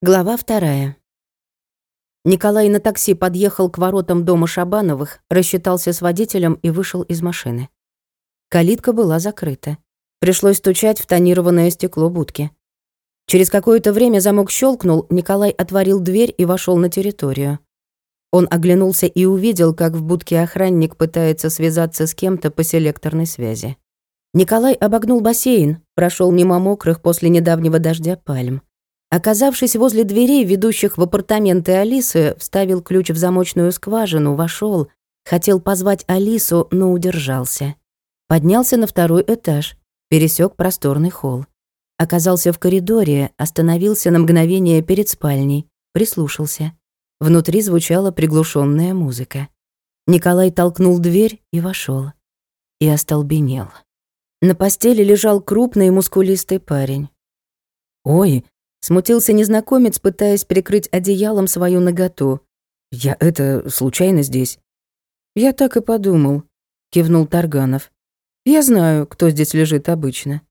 Глава вторая. Николай на такси подъехал к воротам дома Шабановых, рассчитался с водителем и вышел из машины. Калитка была закрыта. Пришлось стучать в тонированное стекло будки. Через какое-то время замок щелкнул, Николай отворил дверь и вошел на территорию. Он оглянулся и увидел, как в будке охранник пытается связаться с кем-то по селекторной связи. Николай обогнул бассейн, прошел мимо мокрых после недавнего дождя пальм. Оказавшись возле дверей, ведущих в апартаменты Алисы, вставил ключ в замочную скважину, вошел, хотел позвать Алису, но удержался. Поднялся на второй этаж, пересек просторный холл. Оказался в коридоре, остановился на мгновение перед спальней, прислушался. Внутри звучала приглушенная музыка. Николай толкнул дверь и вошел. И остолбенел. На постели лежал крупный мускулистый парень. «Ой!» Смутился незнакомец, пытаясь прикрыть одеялом свою наготу. «Я это, случайно здесь?» «Я так и подумал», — кивнул Тарганов. «Я знаю, кто здесь лежит обычно».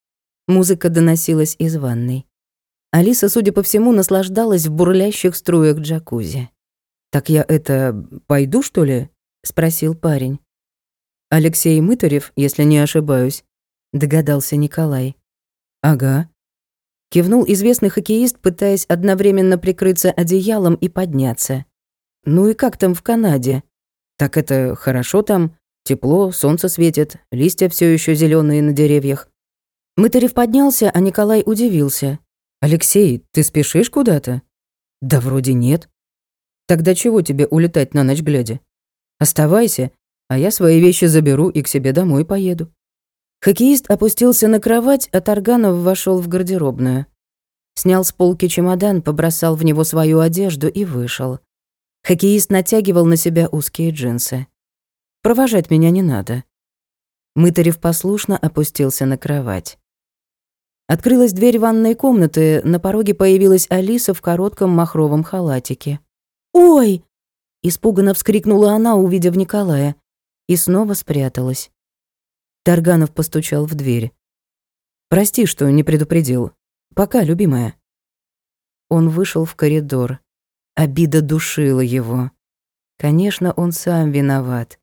Музыка доносилась из ванной. Алиса, судя по всему, наслаждалась в бурлящих струях джакузи. «Так я это... пойду, что ли?» — спросил парень. «Алексей Мытарев, если не ошибаюсь», — догадался Николай. «Ага», Кивнул известный хоккеист, пытаясь одновременно прикрыться одеялом и подняться. «Ну и как там в Канаде?» «Так это хорошо там, тепло, солнце светит, листья все еще зеленые на деревьях». Мытарев поднялся, а Николай удивился. «Алексей, ты спешишь куда-то?» «Да вроде нет». «Тогда чего тебе улетать на ночь глядя? Оставайся, а я свои вещи заберу и к себе домой поеду». Хоккеист опустился на кровать, а Тарганов вошел в гардеробную. Снял с полки чемодан, побросал в него свою одежду и вышел. Хоккеист натягивал на себя узкие джинсы. «Провожать меня не надо». Мытарев послушно опустился на кровать. Открылась дверь ванной комнаты, на пороге появилась Алиса в коротком махровом халатике. «Ой!» — испуганно вскрикнула она, увидев Николая, и снова спряталась. Тарганов постучал в дверь. «Прости, что не предупредил. Пока, любимая». Он вышел в коридор. Обида душила его. Конечно, он сам виноват.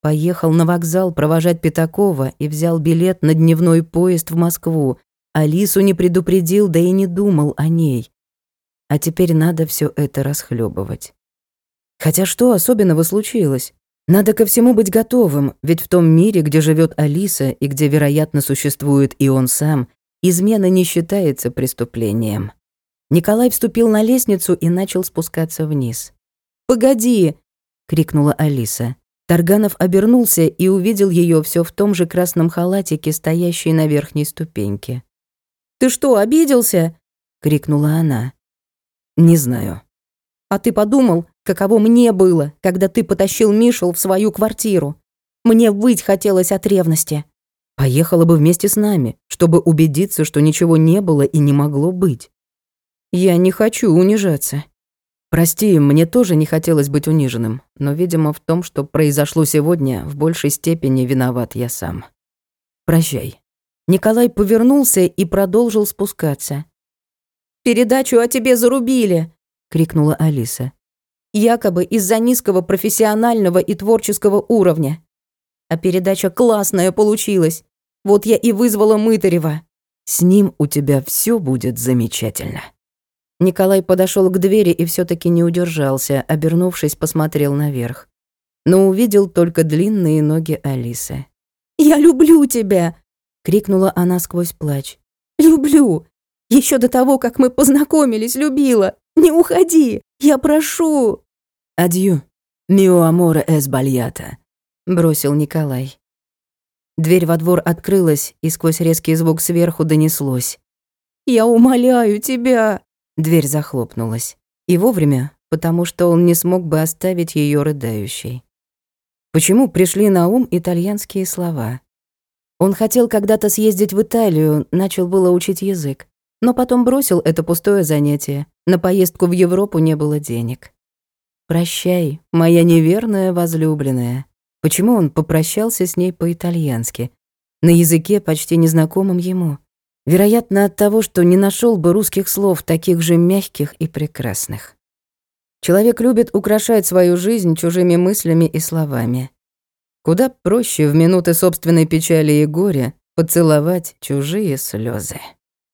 Поехал на вокзал провожать Пятакова и взял билет на дневной поезд в Москву. Алису не предупредил, да и не думал о ней. А теперь надо все это расхлебывать. Хотя что особенного случилось? Надо ко всему быть готовым, ведь в том мире, где живет Алиса и где, вероятно, существует и он сам, измена не считается преступлением. Николай вступил на лестницу и начал спускаться вниз. «Погоди!» — крикнула Алиса. Тарганов обернулся и увидел ее все в том же красном халатике, стоящей на верхней ступеньке. «Ты что, обиделся?» — крикнула она. «Не знаю». «А ты подумал, Каково мне было, когда ты потащил Мишел в свою квартиру. Мне выть хотелось от ревности. Поехала бы вместе с нами, чтобы убедиться, что ничего не было и не могло быть. Я не хочу унижаться. Прости, мне тоже не хотелось быть униженным, но, видимо, в том, что произошло сегодня, в большей степени виноват я сам. Прощай. Николай повернулся и продолжил спускаться. «Передачу о тебе зарубили!» — крикнула Алиса якобы из-за низкого профессионального и творческого уровня. А передача классная получилась. Вот я и вызвала Мытарева. С ним у тебя все будет замечательно. Николай подошел к двери и все таки не удержался, обернувшись, посмотрел наверх. Но увидел только длинные ноги Алисы. «Я люблю тебя!» — крикнула она сквозь плач. «Люблю! Еще до того, как мы познакомились, любила! Не уходи! Я прошу!» «Адью, мио аморе эс бальята», — бросил Николай. Дверь во двор открылась, и сквозь резкий звук сверху донеслось. «Я умоляю тебя!» Дверь захлопнулась. И вовремя, потому что он не смог бы оставить ее рыдающей. Почему пришли на ум итальянские слова? Он хотел когда-то съездить в Италию, начал было учить язык, но потом бросил это пустое занятие. На поездку в Европу не было денег. «Прощай, моя неверная возлюбленная». Почему он попрощался с ней по-итальянски? На языке, почти незнакомом ему. Вероятно, от того, что не нашел бы русских слов таких же мягких и прекрасных. Человек любит украшать свою жизнь чужими мыслями и словами. Куда проще в минуты собственной печали и горя поцеловать чужие слезы.